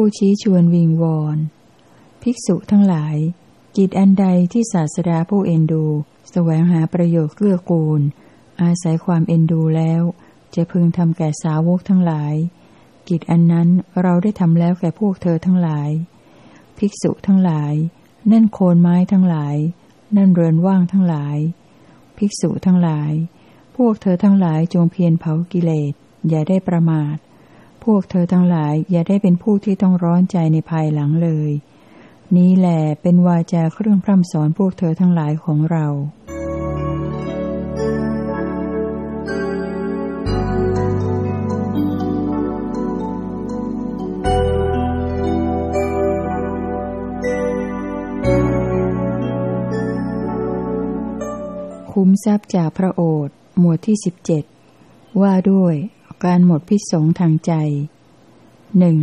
ผู้ชี้ชวนวิงวอน ภิกษุทั้งหลายจิตอันใดที่ศาสดาผู้เอ็นดูสแสวงหาประโยชน์เกื้อกูล อาศัยความเอ็นดูแล้ว จะพึงทำแก่สาวกทั้งหลาย กิจอันนั้นเราได้ทำแล้วแก่พวกเธอทั้งหลาย ภิกษุทั้งหลาย นั่นโคนไม้ทั้งหลาย นั่นเรือนว่างทั้งหลาย ภิกษุทั้งหลาย พวกเธอทั้งหลายจงเพียรเผากิเลสอย่าได้ประมาท พวกเธอทั้งหลายอย่าได้เป็นผู้ที่ต้องร้อนใจในภายหลังเลย นี้แหละเป็นวาจาเครื่องพร่ำสอนพวกเธอทั้งหลายของเราคุ้มทรัพย์จากพระโอษฐ์หมวดที่สิบเจ็ดว่าด้วย การหมดพิษสงทางใจหนึ่ง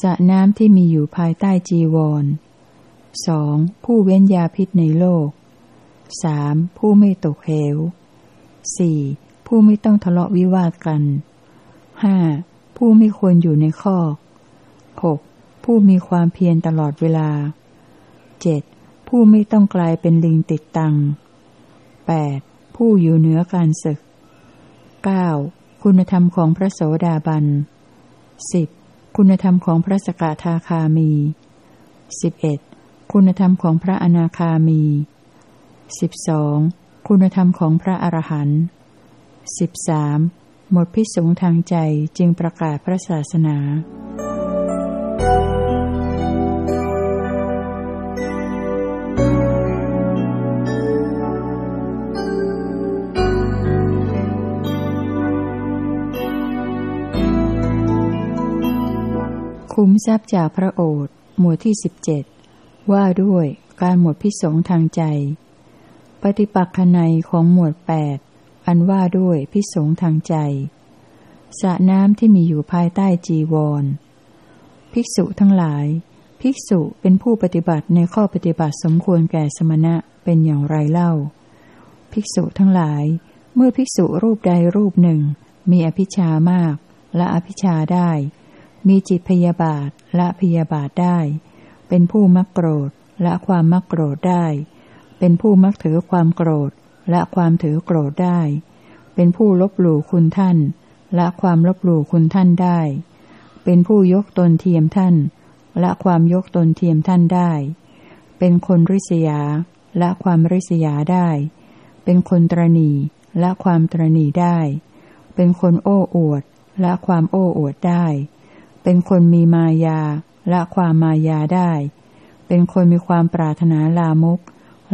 สระน้ำที่มีอยู่ภายใต้จีวรสองผู้เว้นยาพิษในโลกสามผู้ไม่ตกเหวสี่ผู้ไม่ต้องทะเลาะวิวาทกันห้าผู้ไม่ควรอยู่ในข้อหกผู้มีความเพียรตลอดเวลาเจ็ดผู้ไม่ต้องกลายเป็นลิงติดตัง 8. ผู้อยู่เหนือการศึก 9. คุณธรรมของพระโสดาบัน 10. คุณธรรมของพระสกทาคามี 11. คุณธรรมของพระอนาคามี 12. คุณธรรมของพระอรหันต์ 13. หมดพิสงทางใจจึงประกาศพระศาสนา คุ้มทรัพย์จากพระโอษฐ์หมวดที่สิบเจ็ดว่าด้วยการหมดพิสงทางใจ ปฏิปักษณนของหมวดแปดอันว่าด้วยพิสงทางใจสระน้ำที่มีอยู่ภายใต้จีวร ภิกษุทั้งหลาย ภิกษุเป็นผู้ปฏิบัติในข้อปฏิบัติสมควรแก่สมณะเป็นอย่างไรเล่า ภิกษุทั้งหลาย เมื่อภิกษุรูปใดรูปหนึ่ง มีอภิชามาก และอภิชาได้ มีจิตพยาบาทละพยาบาทได้ เป็นผู้มักโกรธละความมักโกรธได้ เป็นผู้มักถือความโกรธละความถือโกรธได้ เป็นผู้ลบหลู่คุณท่านละความลบหลู่คุณท่านได้ เป็นผู้ยกตนเทียมท่านละความยกตนเทียมท่านได้ เป็นคนริษยาละความริษยาได้ เป็นคนตรณีละความตรณีได้ เป็นคนโอ้อวดละความโอ้อวดได้ เป็นคนมีมายา ละความมายาได้ เป็นคนมีความปรารถนาลามก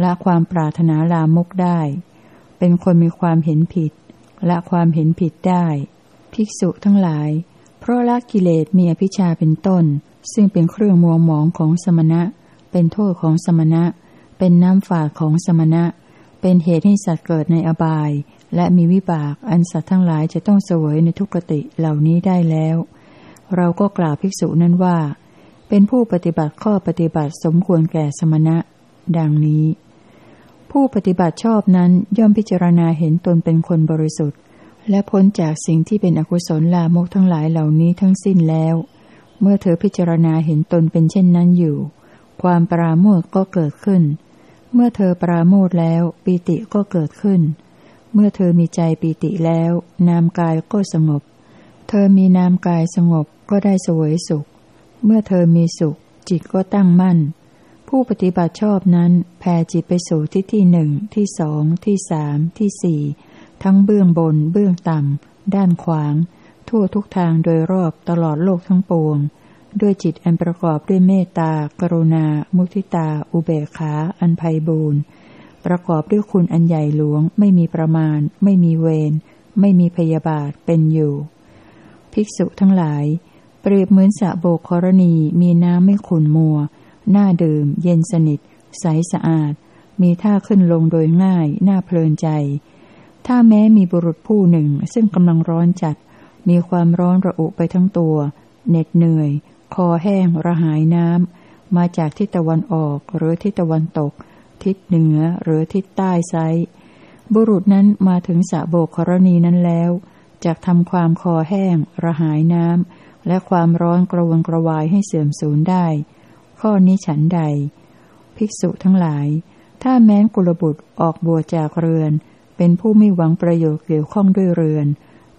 ละความปรารถนาลามกได้ เป็นคนมีความเห็นผิด ละความเห็นผิดได้ ภิกษุทั้งหลาย เพราะละกิเลสมีอภิชาเป็นต้น ซึ่งเป็นเครื่องมัวหมองของสมณะ เป็นโทษของสมณะ เป็นน้ำฝาของสมณะ เป็นเหตุให้สัตว์เกิดในอบายและมีวิบากอันสัตว์ทั้งหลายจะต้องเสวยในทุกติเหล่านี้ได้แล้ว เราก็กล่าวภิกษุนั้นว่า เป็นผู้ปฏิบัติข้อปฏิบัติสมควรแก่สมณะ ดังนี้ ผู้ปฏิบัติชอบนั้นย่อมพิจารณาเห็นตนเป็นคนบริสุทธิ์ และพ้นจากสิ่งที่เป็นอกุศลลามกทั้งหลายเหล่านี้ทั้งสิ้นแล้ว เมื่อเธอพิจารณาเห็นตนเป็นเช่นนั้นอยู่ ความปราโมทก็เกิดขึ้น เมื่อเธอปราโมทแล้วปีติก็เกิดขึ้น เมื่อเธอมีใจปีติแล้ว นามกายก็สงบ เธอมีนามกายสงบ ก็ได้สวยสุข เมื่อเธอมีสุข จิตก็ตั้งมั่น ผู้ปฏิบัติชอบนั้นแผ่จิตไปสู่ที่ที่หนึ่งที่สองที่สามที่สี่ทั้งเบื้องบน เบื้องต่ำด้านขวาง ทั่วทุกทางโดยรอบตลอดโลกทั้งปวง ด้วยจิตอันประกอบด้วยเมตตากรุณา มุทิตา อุเบกขา อันไพบูรณ์ประกอบด้วยคุณอันใหญ่หลวง ไม่มีประมาณ ไม่มีเวร ไม่มีพยาบาทเป็นอยู่ ภิกษุทั้งหลาย เปรียบเหมือนสระโบกกรณีมีน้ำไม่ขุ่นมัว หน่าดื่ม เย็นสนิท ใสสะอาด มีท่าขึ้นลงโดยง่าย น่าเพลินใจ ถ้าแม้มีบุรุษผู้หนึ่งซึ่งกำลังร้อนจัด มีความร้อนระอุไปทั้งตัว เหน็ดเหนื่อย คอแห้ง ระหายน้ำ มาจากทิศตะวันออกหรือทิศตะวันตก ทิศเหนือหรือทิศใต้ไซบุรุษนั้นมาถึงสระโบกกรณีนั้นแล้วจากทำความคอแห้ง ระหายน้ำ และความร้อนกระวนกระวายให้เสื่อมสูญได้ ข้อนี้ฉันใด ภิกษุทั้งหลาย ถ้าแม้นกุลบุตรออกบวชจากเรือน เป็นผู้ไม่หวังประโยชน์เกี่ยวข้องด้วยเรือน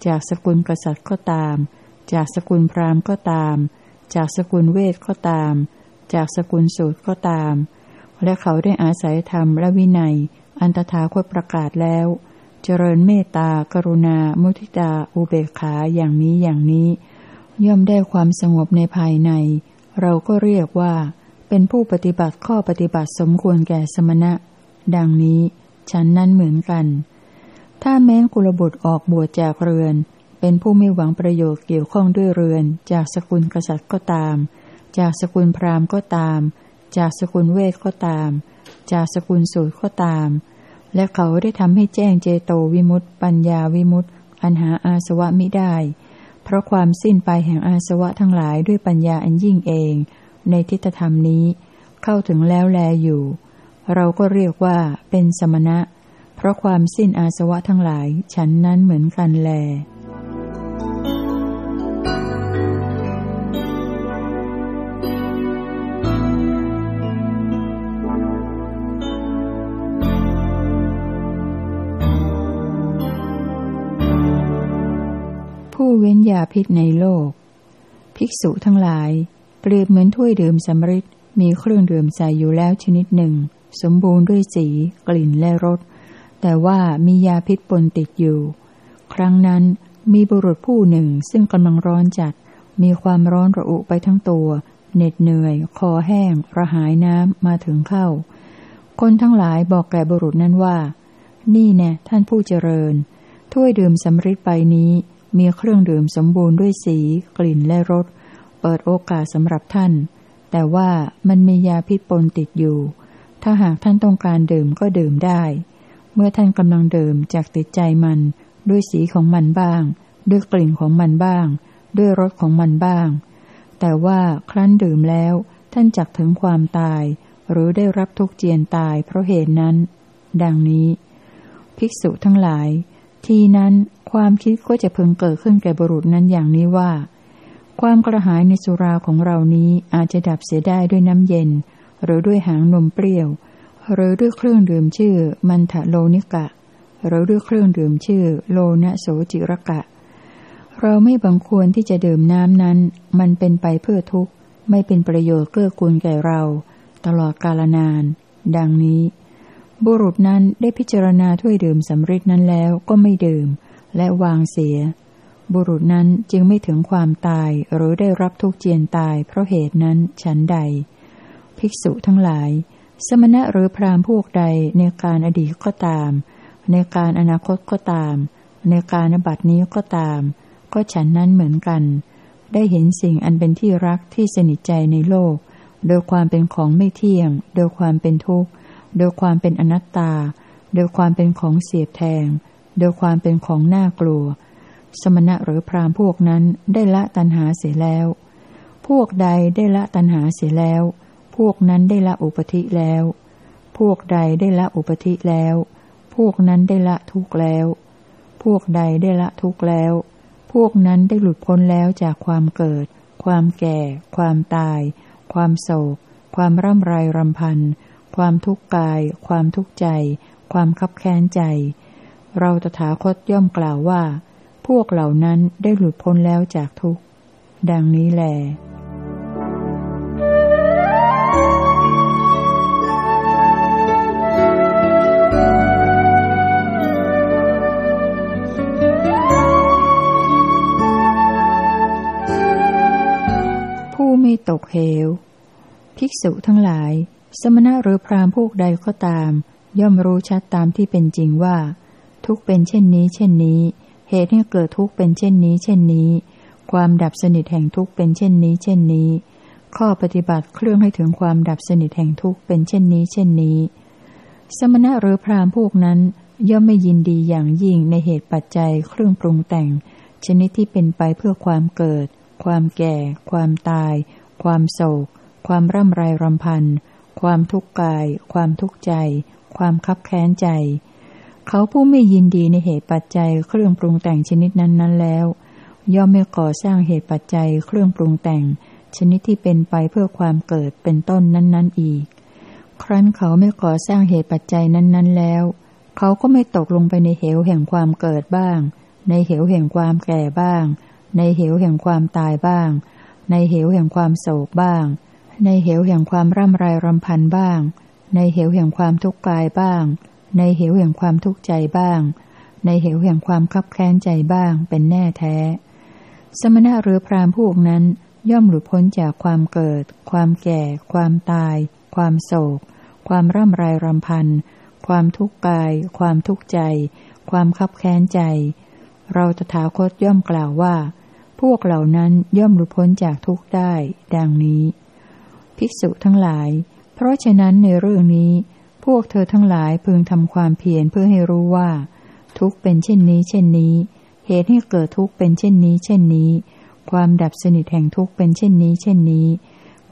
จากสกุลกษัตริย์ก็ตาม จากสกุลพราหมณ์ก็ตาม จากสกุลเวทก็ตาม จากสกุลสูตรก็ตาม และเขาได้อาศัยธรรมและวินัย อันตถาคตประกาศแล้ว เจริญเมตตากรุณา มุทิตา อุเบกขาอย่างนี้อย่างนี้ ย่อมได้ความสงบในภายใน เราก็เรียกว่า เป็นผู้ปฏิบัติข้อปฏิบัติสมควรแก่สมณะ ดังนี้ ฉันนั้นเหมือนกัน ถ้าแม้กุลบุตรออกบวชจากเรือน เป็นผู้ไม่หวังประโยชน์เกี่ยวข้องด้วยเรือน จากสกุลกษัตริย์ก็ตาม จากสกุลพราหมณ์ก็ตาม จากสกุลเวทก็ตาม จากสกุลสูตรก็ตาม และเขาได้ทำให้แจ้งเจโตวิมุตต์ปัญญาวิมุตต์อันหาอาสวะมิได้ เพราะความสิ้นไปแห่งอาสวะทั้งหลายด้วยปัญญาอันยิ่งเอง ในทิฏฐธรรมนี้ เข้าถึงแล้วแลอยู่ เราก็เรียกว่าเป็นสมณะ เพราะความสิ้นอาสวะทั้งหลาย ฉันนั้นเหมือนกันแล เว้นยาพิษในโลก ภิกษุทั้งหลาย เปรียบเหมือนถ้วยดื่มสำริดมีเครื่องดื่มใส่อยู่แล้วชนิดหนึ่ง สมบูรณ์ด้วยสี กลิ่นและรส แต่ว่ามียาพิษปนติดอยู่ ครั้งนั้นมีบุรุษผู้หนึ่งซึ่งกำลังร้อนจัด มีความร้อนระอุไปทั้งตัว เหน็ดเหนื่อย คอแห้ง ระหายน้ำมาถึงเข้า คนทั้งหลายบอกแก่บุรุษนั้นว่า นี่แน่ท่านผู้เจริญ ถ้วยดื่มสำริดไปนี้ มีเครื่องดื่มสมบูรณ์ด้วยสี กลิ่นและรส เปิดโอกาสสำหรับท่าน แต่ว่ามันมียาพิษปนติดอยู่ ถ้าหากท่านต้องการดื่มก็ดื่มได้ เมื่อท่านกำลังดื่มจากติดใจมัน ด้วยสีของมันบ้าง ด้วยกลิ่นของมันบ้าง ด้วยรสของมันบ้าง แต่ว่าครั้นดื่มแล้ว ท่านจักถึงความตาย หรือได้รับทุกเจียนตายเพราะเหตุนั้น ดังนี้ ภิกษุทั้งหลาย ทีนั้นความคิดก็จะพึงเกิดขึ้นแก่บุรุษนั้นอย่างนี้ว่า ความกระหายในสุราของเรานี้อาจจะดับเสียได้ด้วยน้ำเย็น หรือด้วยหางนมเปรี้ยว หรือด้วยเครื่องดื่มชื่อมันทะโลนิกะ หรือด้วยเครื่องดื่มชื่อโลนะโสจิรกะ เราไม่บังควรที่จะดื่มน้ำนั้น มันเป็นไปเพื่อทุกข์ ไม่เป็นประโยชน์เกื้อกูลแก่เรา ตลอดกาลนาน ดังนี้ บุรุษนั้นได้พิจารณาถ้วยดื่มสำริดนั้นแล้วก็ไม่ดื่ม และวางเสีย บุรุษนั้นจึงไม่ถึงความตายหรือได้รับทุกเจียนตายเพราะเหตุนั้นฉันใด ภิกษุทั้งหลาย สมณะหรือพรามพวกใดในการอดีตก็ตาม ในการอนาคตก็ตาม ในการบัดนี้ก็ตาม ก็ฉันนั้นเหมือนกัน ได้เห็นสิ่งอันเป็นที่รักที่สนิทใจในโลก โดยความเป็นของไม่เที่ยง โดยความเป็นทุกข์ โดยความเป็นอนัตตา โดยความเป็นของเสียบแทง โดยความเป็นของน่ากลัว สมณะหรือพรามพวกนั้นได้ละตัณหาเสียแล้ว พวกใดได้ละตัณหาเสียแล้ว พวกนั้นได้ละอุปธิแล้ว พวกใดได้ละอุปธิแล้ว พวกนั้นได้ละทุกแล้ว พวกใดได้ละทุกแล้ว พวกนั้นได้หลุดพ้นแล้วจากความเกิด ความแก่ ความตาย ความโศก ความร่ำไรรำพัน ความทุกข์กาย ความทุกข์ใจ ความคับแค้นใจ เราตถาคตย่อมกล่าวว่า พวกเหล่านั้นได้หลุดพ้นแล้วจากทุกข์ ดังนี้แหลผู้ไม่ตกเหว ภิกษุทั้งหลาย สมณะหรือพรามพวกใดก็ตาม ย่อมรู้ชัดตามที่เป็นจริงว่า ทุกเป็นเช่นนี้ เช่นนี้ เหตุให้เกิดทุกเป็นเช่นนี้ เช่นนี้ ความดับสนิทแห่งทุกเป็นเช่นนี้ เช่นนี้ ข้อปฏิบัติเครื่องให้ถึงความดับสนิทแห่งทุกเป็นเช่นนี้ เช่นนี้ สมณะหรือพรามพวกนั้น ย่อมไม่ยินดีอย่างยิ่งในเหตุปัจจัยเครื่องปรุงแต่ง ชนิดที่เป็นไปเพื่อความเกิด ความแก่ ความตาย ความโศก ความร่ำไรรำพัน ความทุกข์กาย ความทุกข์ใจ ความคับแค้นใจ เขาผู้ไม่ยินดีในเหตุปัจจัยเครื่องปรุงแต่งชนิดนั้นนั้นแล้ว ย่อมไม่ก่อสร้างเหตุปัจจัยเครื่องปรุงแต่ง ชนิดที่เป็นไปเพื่อความเกิดเป็นต้นนั้นๆอีก ครั้นเขาไม่ก่อสร้างเหตุปัจจัยนั้นๆแล้ว เขาก็ไม่ตกลงไปในเหวแห่งความเกิดบ้าง ในเหวแห่งความแก่บ้าง ในเหวแห่งความตายบ้าง ในเหวแห่งความโศกบ้าง ในเหวแห่งความร่ำไรรำพันบ้าง ในเหวแห่งความทุกข์กายบ้าง ในเหวแห่งความทุกข์ใจบ้าง ในเหวแห่งความคับแค้นใจบ้างเป็นแน่แท้ สมณะหรือพรามพวกนั้นย่อมหลุดพ้นจากความเกิด ความแก่ ความตาย ความโศก ความร่ำไรรำพัน ความทุกข์กาย ความทุกข์ใจ ความคับแค้นใจ เราตถาคตย่อมกล่าวว่า พวกเหล่านั้นย่อมหลุดพ้นจากทุกข์ได้ ดังนี้ ภิกษุทั้งหลาย เพราะฉะนั้นในเรื่องนี้ พวกเธอทั้งหลายพึงทำความเพียรเพื่อให้รู้ว่า ทุกเป็นเช่นนี้ เช่นนี้ เหตุให้เกิดทุกเป็นเช่นนี้ เช่นนี้ ความดับสนิทแห่งทุกเป็นเช่นนี้ เช่นนี้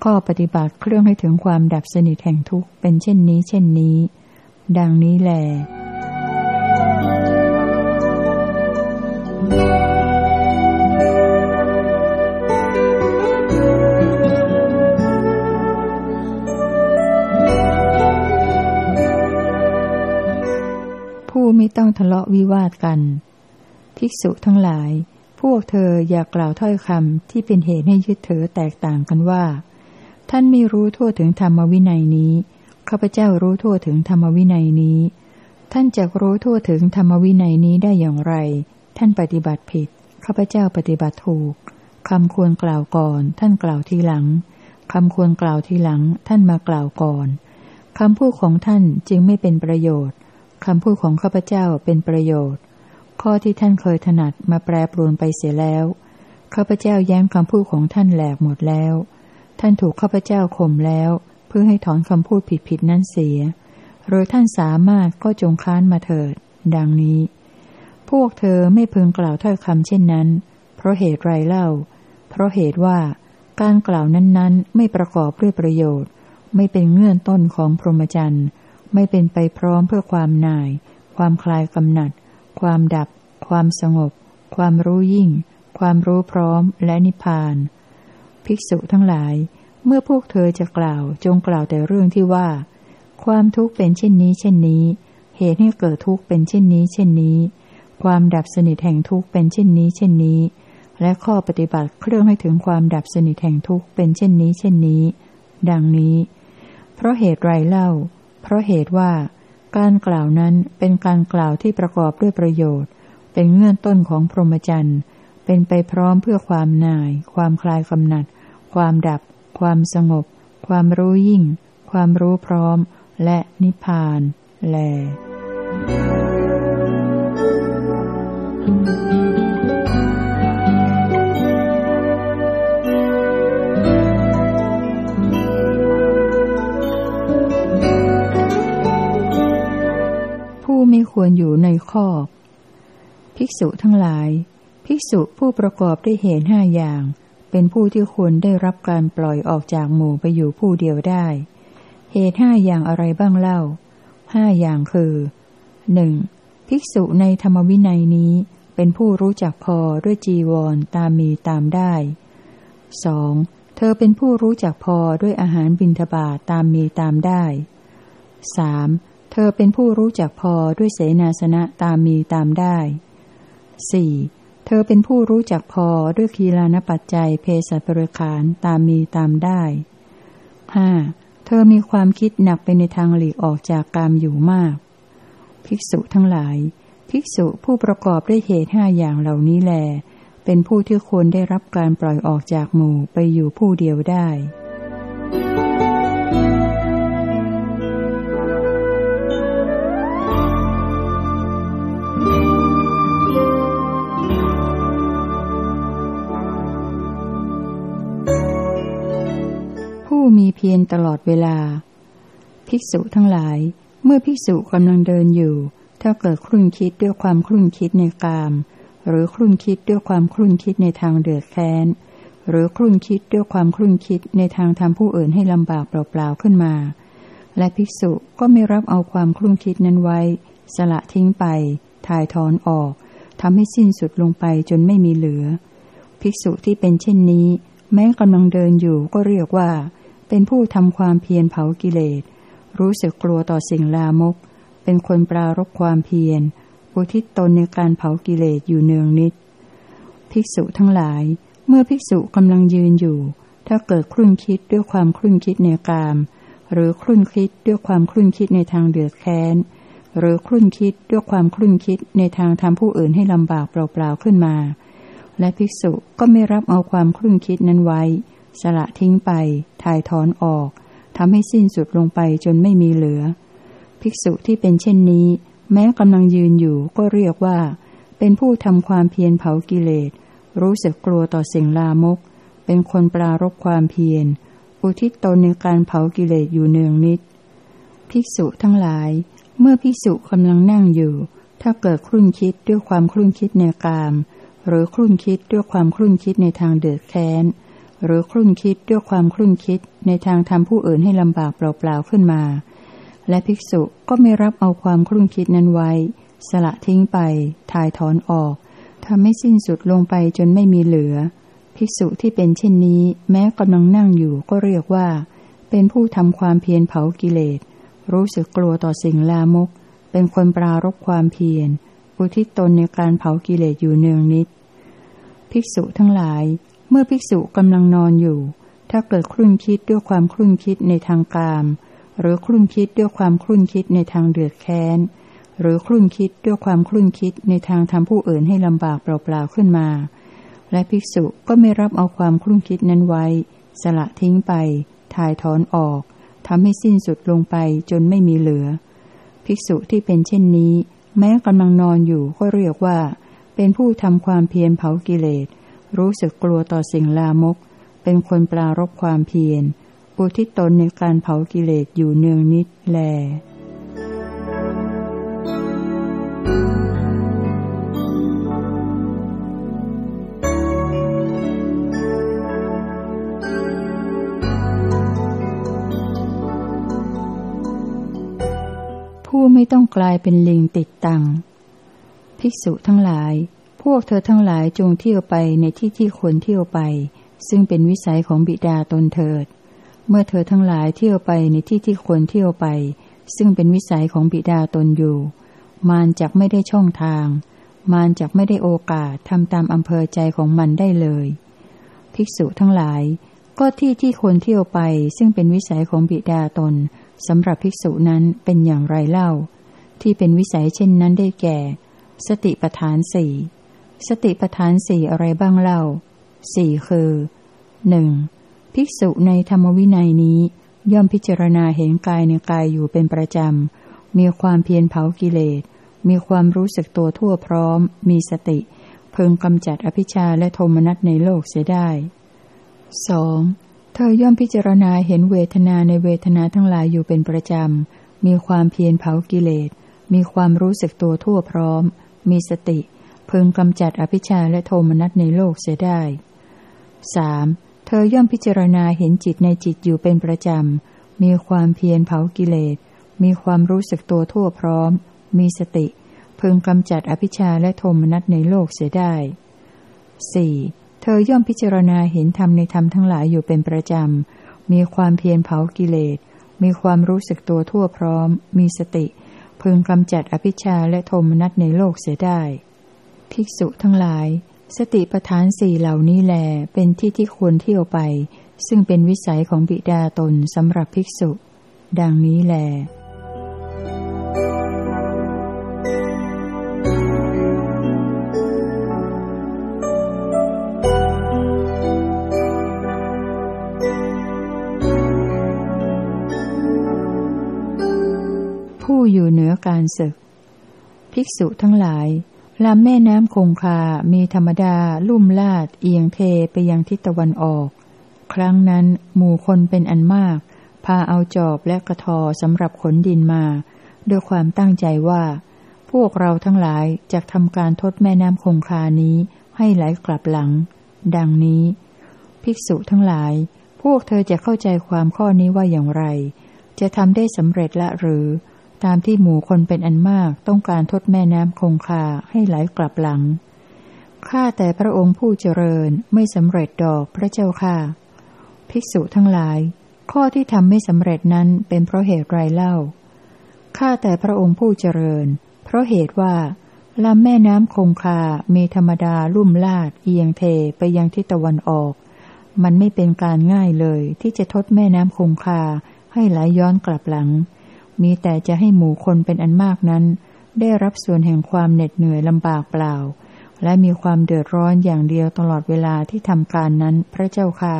ข้อปฏิบัติเครื่องให้ถึงความดับสนิทแห่งทุกเป็นเช่นนี้ เช่นนี้ ดังนี้แหลผู้ ไม่ต้องทะเลาะวิวาทกัน ภิกษุทั้งหลาย พวกเธออย่ากล่าวถ้อยคำที่เป็นเหตุให้ยึดถือแตกต่างกันว่า ท่านไม่รู้ทั่วถึงธรรมวินัยนี้ข้าพเจ้ารู้ทั่วถึงธรรมวินัยนี้ ท่านจะรู้ทั่วถึงธรรมวินัยนี้ได้อย่างไร ท่านปฏิบัติผิดข้าพเจ้าปฏิบัติถูกคำควรกล่าวก่อน ท่านกล่าวทีหลังคำควรกล่าวทีหลัง ท่านมากล่าวก่อนคำพูดของท่านจึงไม่เป็นประโยชน์ คำพูดของข้าพเจ้าเป็นประโยชน์ ข้อที่ท่านเคยถนัดมาแปรปรวนไปเสียแล้ว ข้าพเจ้าแย้มคำพูดของท่านแหลกหมดแล้ว ท่านถูกข้าพเจ้าข่มแล้ว เพื่อให้ถอนคำพูดผิดๆนั้นเสีย หรือท่านสามารถก็จงค้านมาเถิด ดังนี้ พวกเธอไม่พึงกล่าวถ้อยคำเช่นนั้น เพราะเหตุไรเล่า เพราะเหตุว่าการกล่าวนั้นๆ ไม่ประกอบด้วยประโยชน์ ไม่เป็นเงื่อนต้นของพรหมจรรย์ ไม่เป็นไปพร้อมเพื่อความน่าย ความคลายกำหนัด ความดับ ความสงบ ความรู้ยิ่ง ความรู้พร้อมและนิพพาน ภิกษุทั้งหลาย เมื่อพวกเธอจะกล่าวจงกล่าวแต่เรื่องที่ว่า ความทุกข์เป็นเช่นนี้เช่นนี้ เหตุให้เกิดทุกข์เป็นเช่นนี้เช่นนี้ ความดับสนิทแห่งทุกข์เป็นเช่นนี้เช่นนี้ และข้อปฏิบัติเครื่องให้ถึงความดับสนิทแห่งทุกข์เป็นเช่นนี้เช่นนี้ ดังนี้ เพราะเหตุไรเล่า เพราะเหตุว่า การกล่าวนั้นเป็นการกล่าวที่ประกอบด้วยประโยชน์ เป็นเงื่อนต้นของพรหมจรรย์เป็นไปพร้อมเพื่อความนาย ความคลายกำหนัด ความดับ ความสงบ ความรู้ยิ่ง ความรู้พร้อม และนิพพาน แล Thank you. ไม่ควรอยู่ในคอก ภิกษุทั้งหลาย ภิกษุผู้ประกอบด้วยเหตุห้าอย่าง เป็นผู้ที่ควรได้รับการปล่อยออกจากหมู่ไปอยู่ผู้เดียวได้ เหตุห้าอย่างอะไรบ้างเล่าห้าอย่างคือหนึ่งภิกษุในธรรมวินัยนี้เป็นผู้รู้จักพอด้วยจีวรตามมีตามได้สองเธอเป็นผู้รู้จักพอด้วยอาหารบิณฑบาตตามมีตามได้สาม เธอเป็นผู้รู้จักพอด้วยเสนาสนะตามมีตามได้สี่เธอเป็นผู้รู้จักพอด้วยคีลานปัจจัยเพศบริขารตามมีตามได้ห้าเธอมีความคิดหนักไปในทางหลีกออกจากกามอยู่มาก ภิกษุทั้งหลาย ภิกษุผู้ประกอบด้วยเหตุห้าอย่างเหล่านี้แล เป็นผู้ที่ควรได้รับการปล่อยออกจากหมู่ไปอยู่ผู้เดียวไดู้้มีเพียรตลอดเวลา ภิกษุทั้งหลาย เมื่อภิกษุกำลังเดินอยู่ ถ้าเกิดครุ่นคิดด้วยความครุ่นคิดในกาม หรือครุ่นคิดด้วยความครุ่นคิดในทางเดือดแค้น หรือครุ่นคิดด้วยความครุ่นคิดในทางทำผู้อื่นให้ลำบากเปล่าๆขึ้นมา และภิกษุก็ไม่รับเอาความครุ่นคิดนั้นไว้ สละทิ้งไปถ่ายถอนออกทำให้สิ้นสุดลงไปจนไม่มีเหลือ ภิกษุที่เป็นเช่นนี้ แม้กำลังเดินอยู่ก็เรียกว่า เป็นผู้ทำความเพียรเผากิเลส รู้สึกกลัวต่อสิ่งลามก เป็นคนปรารบความเพียรอุทิศตนในการเผากิเลสอยู่เนืองนิด ภิกษุทั้งหลาย เมื่อภิกษุกำลังยืนอยู่ ถ้าเกิดครุ่นคิดด้วยความครุ่นคิดในกาม หรือครุ่นคิดด้วยความครุ่นคิดในทางเดือดแค้น หรือครุ่นคิดด้วยความครุ่นคิดในทางทำผู้อื่นให้ลำบากเปล่าๆขึ้นมา และภิกษุก็ไม่รับเอาความครุ่นคิดนั้นไว้ สละทิ้งไป ถ่ายถอนออกทำให้สิ้นสุดลงไปจนไม่มีเหลือ ภิกษุที่เป็นเช่นนี้ แม้กำลังยืนอยู่ก็เรียกว่า เป็นผู้ทำความเพียรเผากิเลส รู้สึกกลัวต่อสิ่งลามก เป็นคนปรารบความเพียร อุทิศตนในการเผากิเลสอยู่เนืองนิด ภิกษุทั้งหลาย เมื่อพิสุกำลังนั่งอยู่ ถ้าเกิดครุ่นคิดด้วยความครุ่นคิดในกาม หรือครุ่นคิดด้วยความครุ่นคิดในทางเดือดแค้น หรือครุ่นคิดด้วยความครุ่นคิดในทางทำผู้อื่นให้ลำบากเปล่าๆขึ้นมา และภิกษุก็ไม่รับเอาความครุ่นคิดนั้นไว้ สละทิ้งไป ถ่ายถอนออกทำให้สิ้นสุดลงไปจนไม่มีเหลือ ภิกษุที่เป็นเช่นนี้ แม้กำลังนั่งอยู่ก็เรียกว่า เป็นผู้ทำความเพียรเผากิเลส รู้สึกกลัวต่อสิ่งลามก เป็นคนปรารบความเพียรอุทิศตนในการเผากิเลสอยู่เนืองนิด ภิกษุทั้งหลาย มื่อภิกษุกำลังนอนอยู่ ถ้าเกิดครุ่นคิดด้วยความครุ่นคิดในทางกามหรือครุ่นคิดด้วยความครุ่นคิดในทางเดือดแค้น หรือครุ่นคิดด้วยความครุ่นคิดในทางทำผู้อื่นให้ลำบากเปล่าๆขึ้นมา และภิกษุก็ไม่รับเอาความครุ่นคิดนั้นไว้ สละทิ้งไป ถ่ายถอนออกทำให้สิ้นสุดลงไปจนไม่มีเหลือ ภิกษุที่เป็นเช่นนี้ แม้กำลังนอนอยู่ก็เรียกว่า เป็นผู้ทำความเพียรเผากิเลส รู้สึกกลัวต่อสิ่งลามก เป็นคนปรารบความเพียรอุทิศตนในการเผากิเลสอยู่เนืองนิดแลผู้ไม่ต้องกลายเป็นลิงติดตัง ภิกษุทั้งหลาย พวกเธอทั้งหลายจงเที่ยวไปในที่ที่คนเที่ยวไป ซึ่งเป็นวิสัยของบิดาตนเถิด เมื่อเธอทั้งหลายเที่ยวไปในที่ที่คนเที่ยวไป ซึ่งเป็นวิสัยของบิดาตนอยู่ มานจักไม่ได้ช่องทาง มานจักไม่ได้โอกาสทำตามอำเภอใจของมันได้เลย ภิกษุทั้งหลาย ก็ที่ที่คนเที่ยวไป ซึ่งเป็นวิสัยของบิดาตนสำหรับภิกษุนั้นเป็นอย่างไรเล่า ที่เป็นวิสัยเช่นนั้นได้แก่ สติปทานสี่ สติปทานสี่อะไรบ้างเล่าสี่คือหนึ่งภิกษุในธรรมวินัยนี้ ย่อมพิจารณาเห็นกายในกายอยู่เป็นประจำ มีความเพียรเผากิเลส มีความรู้สึกตัวทั่วพร้อม มีสติเพึงกำจัดอภิชาและโทมนัสในโลกเสียได้สองเธอย่อมพิจารณาเห็นเวทนาในเวทนาทั้งหลายอยู่เป็นประจำ มีความเพียรเผากิเลส มีความรู้สึกตัวทั่วพร้อม มีสติ พึงกำจัดอภิชาและโทมนัสในโลกเสียได้สเธอย่อมพิจารณาเห็นจิตในจิตอยู่เป็นประจำ มีความเพียรเผากิเลส มีความรู้สึกตัวทั่วพร้อม มีสติ พึงกำจัดอภิชาและโทมนัสในโลกเสียได้สี่เธอย่อมพิจารณาเห็นธรรมในธรรมทั้งหลายอยู่เป็นประจำ มีความเพียรเผากิเลส มีความรู้สึกตัวทั่วพร้อม มีสติ พึงกำจัดอภิชาและโทมนัสในโลกเสียได้ ภิกษุทั้งหลาย สติปทานสี่เหล่านี้แล เป็นที่ที่ควรเที่ยวไป ซึ่งเป็นวิสัยของบิดาตนสำหรับภิกษุ ดังนี้แลผู้อยู่เหนือการศึก ภิกษุทั้งหลาย ลำแม่น้ำคงคา มีธรรมดา ลุ่มลาด เอียงเทไปยังทิศตะวันออก ครั้งนั้นหมู่คนเป็นอันมาก พาเอาจอบและกระทอสำหรับขนดินมา ด้วยความตั้งใจว่า พวกเราทั้งหลายจะทำการทดแม่น้ำคงคานี้ให้ไหลกลับหลัง ดังนี้ ภิกษุทั้งหลาย พวกเธอจะเข้าใจความข้อนี้ว่าอย่างไร จะทำได้สำเร็จละหรือ ตามที่หมู่คนเป็นอันมากต้องการทดแม่น้ำคงคาให้ไหลกลับหลัง ข้าแต่พระองค์ผู้เจริญไม่สำเร็จดอกพระเจ้าค่ะ ภิกษุทั้งหลาย ข้อที่ทำไม่สำเร็จนั้นเป็นเพราะเหตุไรเล่า ข้าแต่พระองค์ผู้เจริญ เพราะเหตุว่าลำแม่น้ำคงคา มีธรรมดาลุ่มลาดเอียงเทไปยังทิศตะวันออก มันไม่เป็นการง่ายเลยที่จะทดแม่น้ำคงคาให้ไหลยย้อนกลับหลัง มีแต่จะให้หมู่คนเป็นอันมากนั้น ได้รับส่วนแห่งความเหน็ดเหนื่อยลำบากเปล่า และมีความเดือดร้อนอย่างเดียวตลอดเวลาที่ทำการนั้นพระเจ้าค่ะ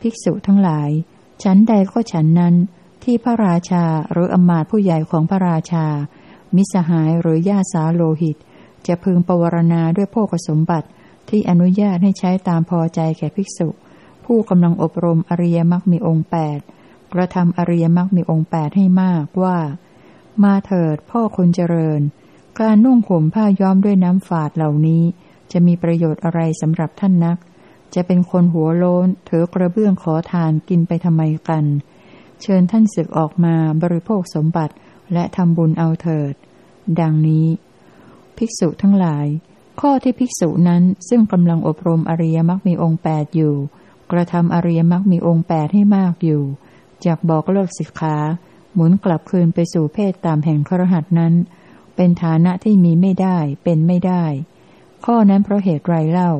ภิกษุทั้งหลาย ฉันใดก็ฉันนั้น ที่พระราชาหรืออมาตผู้ใหญ่ของพระราชา มิสหายหรือญาสาโลหิต จะพึงปวารณาด้วยโภคสมบัติที่อนุญาตให้ใช้ตามพอใจแก่ภิกษุ ผู้กำลังอบรมอริยมรรคมีองค์แปด กระทำอริยมรรคมีองค์แปดให้มากว่า มาเถิดพ่อคนเจริญ การนุ่งห่มผ้าย้อมด้วยน้ำฝาดเหล่านี้ จะมีประโยชน์อะไรสำหรับท่านนัก จะเป็นคนหัวโล้นถือกระเบื้องขอทานกินไปทำไมกัน เชิญท่านศึกออกมาบริโภคสมบัติและทำบุญเอาเถิด ดังนี้ ภิกษุทั้งหลาย ข้อที่ภิกษุนั้นซึ่งกำลังอบรมอริยมรรคมีองค์แปดอยู่ กระทำอริยมรรคมีองค์แปดให้มากอยู่ จากบอกเลิกสิกขาหมุนกลับคืนไปสู่เพศตามแห่งครหัสนั้น เป็นฐานะที่มีไม่ได้เป็นไม่ได้ ข้อนั้นเพราะเหตุไรเล่า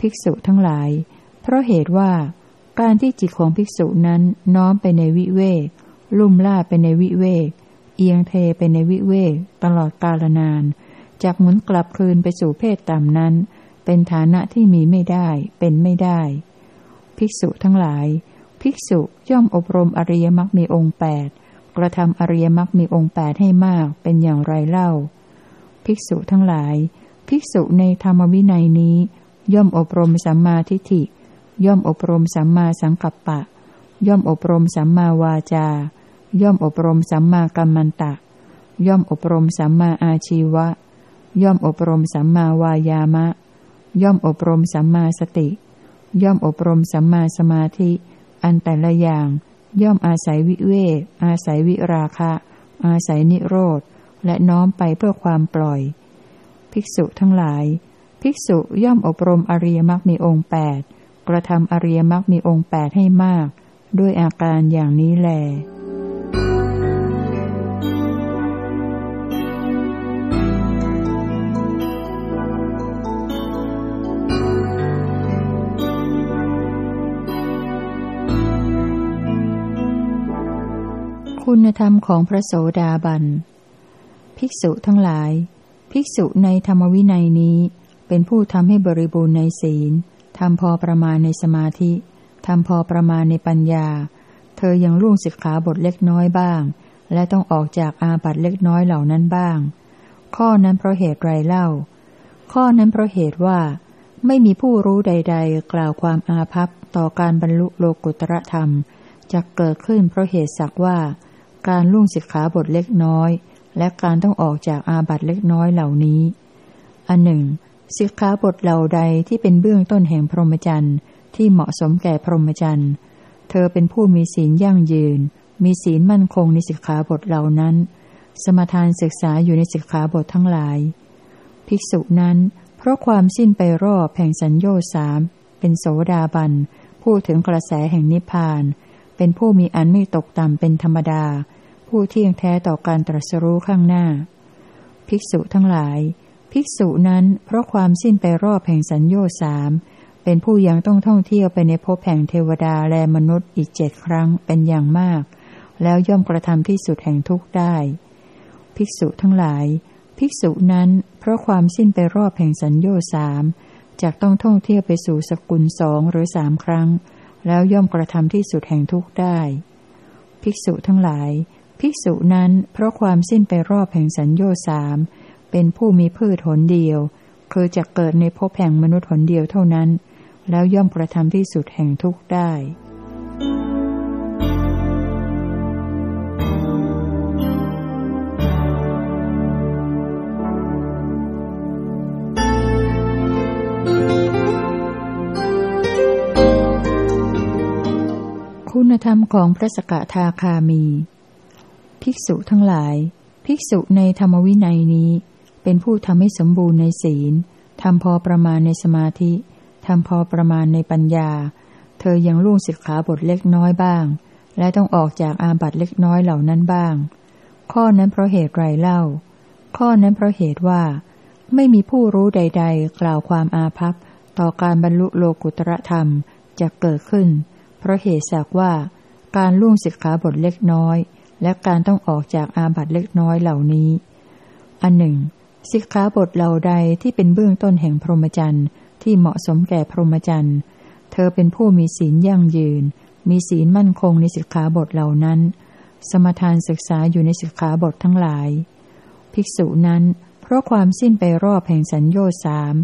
ภิกษุทั้งหลาย เพราะเหตุว่า การที่จิตของภิกษุนั้นน้อมไปในวิเวก ลุ่มล่าไปในวิเวก เอียงเทไปในวิเวก ตลอดกาลนานจากหมุนกลับคืนไปสู่เพศตามนั้น เป็นฐานะที่มีไม่ได้เป็นไม่ได้ ภิกษุทั้งหลาย ภิกษุย่อมอบรมอริยมรรคมีองค์แปดกระทำอริยมรรคมีองค์แปดให้มากเป็นอย่างไรเล่า ภิกษุทั้งหลาย ภิกษุในธรรมวินัยนี้ ย่อมอบรมสัมมาทิฏฐิ ย่อมอบรมสัมมาสังกัปปะ ย่อมอบรมสัมมาวาจา ย่อมอบรมสัมมากัมมันตะ ย่อมอบรมสัมมาอาชีวะ ย่อมอบรมสัมมาวายามะ ย่อมอบรมสัมมาสติ ย่อมอบรมสัมมาสมาธิ อันแต่ละอย่าง ย่อมอาศัยวิเวกอาศัยวิราคะ อาศัยนิโรธ และน้อมไปเพื่อความปล่อย ภิกษุทั้งหลาย ภิกษุย่อมอบรมอริยมรรคมีองค์แปดกระทำอริยมรรคมีองค์แปดให้มาก ด้วยอาการอย่างนี้แหล คุณธรรมของพระโสดาบัน ภิกษุทั้งหลาย ภิกษุในธรรมวินัยนี้ เป็นผู้ทำให้บริบูรณ์ในศีลทำพอประมาณในสมาธิทำพอประมาณในปัญญา เธอยังล่วงสิกขาบทเล็กน้อยบ้าง และต้องออกจากอาบัตเล็กน้อยเหล่านั้นบ้าง ข้อนั้นเพราะเหตุไรเล่า ข้อนั้นเพราะเหตุว่า ไม่มีผู้รู้ใด ๆ กล่าวความอาภัพต่อการบรรลุโลกุตระธรรมจะเกิดขึ้นเพราะเหตุสักว่า การล่วงสิกขาบทเล็กน้อย และการต้องออกจากอาบัตเล็กน้อยเหล่านี้ อันหนึ่งสิกขาบทเหล่าใดที่เป็นเบื้องต้นแห่งพรหมจรรย์ที่เหมาะสมแก่พรหมจรรย์ เธอเป็นผู้มีศีลยั่งยืน มีศีลมั่นคงในสิกขาบทเหล่านั้น สมทานศึกษาอยู่ในสิกขาบททั้งหลาย ภิกษุนั้น เพราะความสิ้นไปรอบแห่งสัญญาสามเป็นโสดาบันพูดถึงกระแสแห่งนิพพาน เป็นผู้มีอันไม่ตกต่ำเป็นธรรมดา ผู้เที่ยงแท้ต่อการตรัสรู้ข้างหน้า ภิกษุทั้งหลาย ภิกษุนั้นเพราะความสิ้นไปรอบแห่งสัญญาสามเป็นผู้ยังต้องท่องเที่ยวไปในภพแห่งเทวดาและมนุษย์อีกเจ็ดครั้งเป็นอย่างมาก แล้วย่อมกระทำที่สุดแห่งทุกข์ได้ ภิกษุทั้งหลาย ภิกษุนั้นเพราะความสิ้นไปรอบแห่งสัญญาสามจากต้องท่องเที่ยวไปสู่สกุลสองหรือสามครั้ง แล้วย่อมกระทำที่สุดแห่งทุกข์ได้ ภิกษุทั้งหลาย ภิกษุนั้นเพราะความสิ้นไปรอบแห่งสัญญาสามเป็นผู้มีพืชหนเดียว คือจะเกิดในภพแห่งมนุษย์หนเดียวเท่านั้น แล้วย่อมกระทำที่สุดแห่งทุกข์ได้คุณธรรมของพระสกทาคามี ภิกษุทั้งหลาย ภิกษุในธรรมวินัยนี้ เป็นผู้ทำให้สมบูรณ์ในศีลทำพอประมาณในสมาธิทำพอประมาณในปัญญา เธอยังล่วงสิกขาบทเล็กน้อยบ้าง และต้องออกจากอาบัตเล็กน้อยเหล่านั้นบ้าง ข้อนั้นเพราะเหตุไรเล่า ข้อนั้นเพราะเหตุว่า ไม่มีผู้รู้ใด ๆ กล่าวความอาภัพต่อการบรรลุโลกุตระธรรมจะเกิดขึ้น เพราะเหตุสักว่า การล่วงสิกขาบทเล็กน้อย และการต้องออกจากอาบัตเล็กน้อยเหล่านี้ อันหนึ่งสิกขาบทเหล่าใดที่เป็นเบื้องต้นแห่งพรหมจรรย์ที่เหมาะสมแก่พรหมจรรย์ เธอเป็นผู้มีศีลยั่งยืน มีศีลมั่นคงในสิกขาบทเหล่านั้น สมทานศึกษาอยู่ในสิกขาบททั้งหลาย ภิกษุนั้น เพราะความสิ้นไปรอบแห่งสัญญาสาม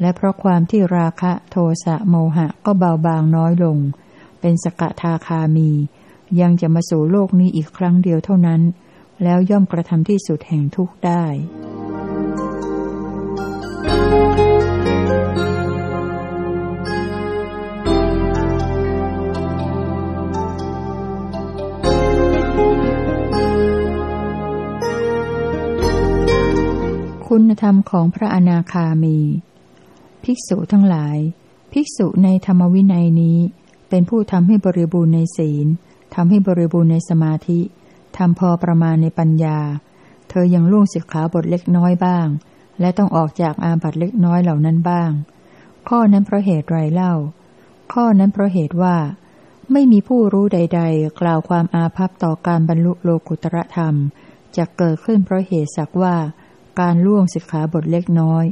และเพราะความที่ราคะโทสะโมหะก็เบาบางน้อยลง เป็นสกทาคามี ยังจะมาสู่โลกนี้อีกครั้งเดียวเท่านั้น แล้วย่อมกระทำที่สุดแห่งทุกข์ได้คุณธรรมของพระอนาคามี ภิกษุทั้งหลาย ภิกษุในธรรมวินัยนี้ เป็นผู้ทำให้บริบูรณ์ในศีล ทำให้บริบูรณ์ในสมาธิทำพอประมาณในปัญญา เธอยังล่วงสิกขาบทเล็กน้อยบ้าง และต้องออกจากอาบัตเล็กน้อยเหล่านั้นบ้าง ข้อนั้นเพราะเหตุไรเล่า ข้อนั้นเพราะเหตุว่า ไม่มีผู้รู้ใด ๆ กล่าวความอาภัพต่อการบรรลุโลกุตระธรรมจะเกิดขึ้นเพราะเหตุสักว่าการล่วงสิกขาบทเล็กน้อย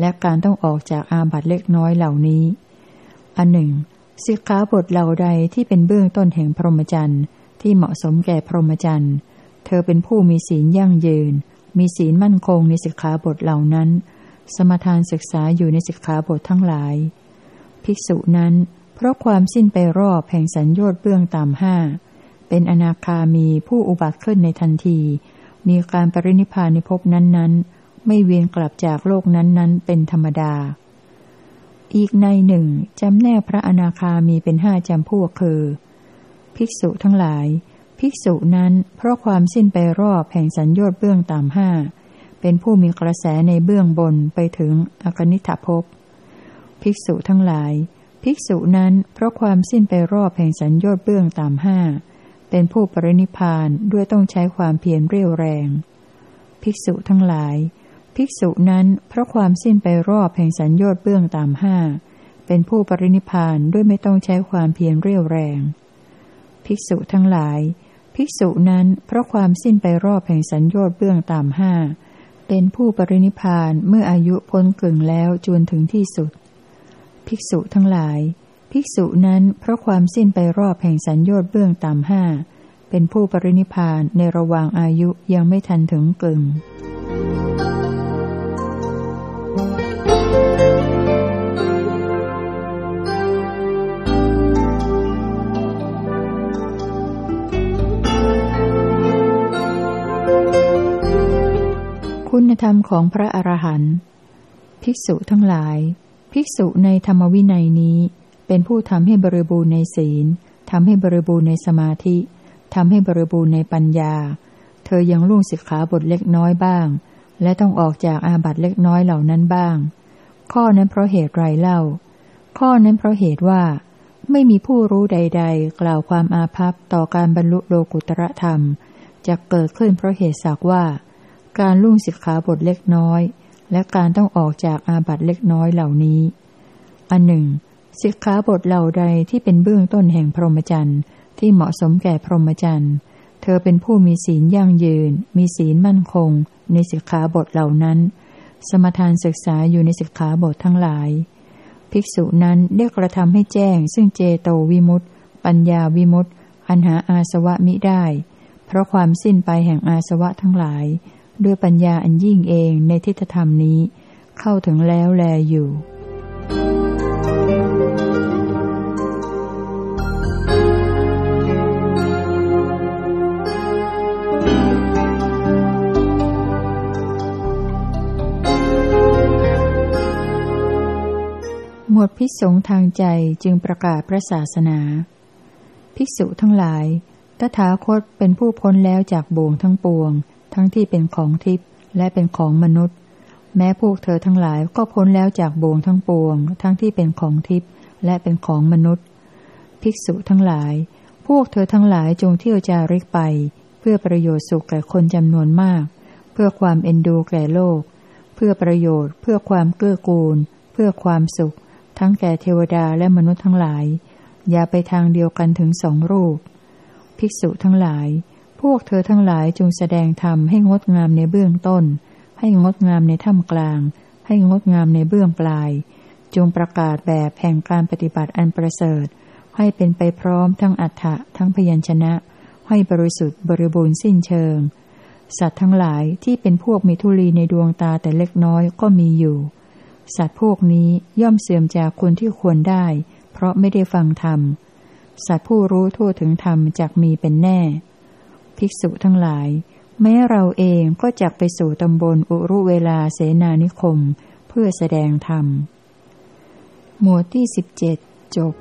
และการต้องออกจากอาบัตเล็กน้อยเหล่านี้ อันหนึ่ง สิกขาบทเหล่าใดที่เป็นเบื้องต้นแห่งพรหมจรรย์ที่เหมาะสมแก่พรหมจรรย์ เธอเป็นผู้มีศีลยั่งยืน มีศีลมั่นคงในสิกขาบทเหล่านั้น สมทานศึกษาอยู่ในสิกขาบททั้งหลาย ภิกษุนั้น เพราะความสิ้นไปรอบแห่งสัญญอดเบื้องต่ำห้า เป็นอนาคามีผู้อุบัติขึ้นในทันที มีการปรินิพานในภพนั้นๆ ไม่เวียนกลับจากโลกนั้นๆ เป็นธรรมดา อีกในหนึ่งจำแนกพระอนาคามีเป็นห้าจำพวกคือ ภิกษุทั้งหลาย ภิกษุนั้นเพราะความสิ้นไปรอบแห่งสัญญอดเบื้องต่ำห้าเป็นผู้มีกระแสในเบื้องบนไปถึงอกนิฐภพ ภิกษุทั้งหลาย ภิกษุนั้นเพราะความสิ้นไปรอบแห่งสัญญอดเบื้องต่ำห้าเป็นผู้ปรินิพานด้วยต้องใช้ความเพียรเรียวแรง ภิกษุทั้งหลาย ภิกษุนั้นเพราะความสิ้นไปรอบแห่งสัญญอดเบื้องตามห้า เป็นผู้ปรินิพานด้วยไม่ต้องใช้ความเพียรเรียวแรง ภิกษุทั้งหลาย ภิกษุนั้นเพราะความสิ้นไปรอบแห่งสัญญอดเบื้องตามห้า เป็นผู้ปรินิพานเมื่ออายุพ้นกึ่งแล้วจนถึงที่สุด ภิกษุทั้งหลาย ภิกษุนั้นเพราะความสิ้นไปรอบแห่งสัญญอดเบื้องต่ำห้า เป็นผู้ปรินิพานในระหว่างอายุยังไม่ทันถึงกึ่ง ธรรมของพระอรหันต์ภิกษุทั้งหลาย ภิกษุในธรรมวินัยนี้ เป็นผู้ทำให้บริบูรณ์ในศีลทำให้บริบูรณ์ในสมาธิทำให้บริบูรณ์ในปัญญา เธอยังล่วงสิกขาบทเล็กน้อยบ้าง และต้องออกจากอาบัตเล็กน้อยเหล่านั้นบ้าง ข้อนั้นเพราะเหตุไรเล่า ข้อนั้นเพราะเหตุว่า ไม่มีผู้รู้ใด ๆ กล่าวความอาภัพต่อการบรรลุโลกุตระธรรมจะเกิดขึ้นเพราะเหตุสักว่า การลุ่งสิกขาบทเล็กน้อย และการต้องออกจากอาบัตเล็กน้อยเหล่านี้ อันหนึ่งสิกขาบทเหล่าใดที่เป็นเบื้องต้นแห่งพรหมจรรย์ที่เหมาะสมแก่พรหมจรรย์เธอเป็นผู้มีศีลยั่งยืน มีศีลมั่นคง ในสิกขาบทเหล่านั้น สมทานศึกษาอยู่ในสิกขาบททั้งหลาย ภิกษุนั้นเรียกกระทำให้แจ้ง ซึ่งเจโตวิมุตต์ปัญญาวิมุตต์อันหาอาสวะมิได้ เพราะความสิ้นไปแห่งอาสวะทั้งหลาย ด้วยปัญญาอันยิ่งเองในทิฏฐธรรมนี้ เข้าถึงแล้วแลอยู่วดพิสงทางใจจึงประกาศพระศาสนา ภิกษุทั้งหลายตถาคตเป็นผู้พ้นแล้วจากบ่วงทั้งปวง ทั้งที่เป็นของทิพย์และเป็นของมนุษย์ แม้พวกเธอทั้งหลายก็พ้นแล้วจากบ่วงทั้งปวง ทั้งที่เป็นของทิพย์และเป็นของมนุษย์ ภิกษุทั้งหลาย พวกเธอทั้งหลายจงเที่ยวจาริกไป เพื่อประโยชน์สุขแก่คนจำนวนมาก เพื่อความเอ็นดูแก่โลก เพื่อประโยชน์ เพื่อความเกื้อกูล เพื่อความสุข ทั้งแก่เทวดาและมนุษย์ทั้งหลาย อย่าไปทางเดียวกันถึงสองรูป ภิกษุทั้งหลาย พวกเธอทั้งหลายจงแสดงธรรมให้งดงามในเบื้องต้น ให้งดงามในถ้ำกลาง ให้งดงามในเบื้องปลาย จงประกาศแบบแห่งการปฏิบัติอันประเสริฐ ให้เป็นไปพร้อมทั้งอัฏฐะทั้งพยัญชนะ ให้บริสุทธิ์บริบูรณ์สิ้นเชิง สัตว์ทั้งหลายที่เป็นพวกมีทุลีในดวงตาแต่เล็กน้อยก็มีอยู่ สัตว์พวกนี้ย่อมเสื่อมจากคนที่ควรได้ เพราะไม่ได้ฟังธรรม สัตว์ผู้รู้ทั่วถึงธรรมจากมีเป็นแน่ ภิกษุทั้งหลาย แม้เราเองก็จักไปสู่ตำบลอุรุเวลาเสนานิคม เพื่อแสดงธรรม หมวดที่สิบเจ็ดจบ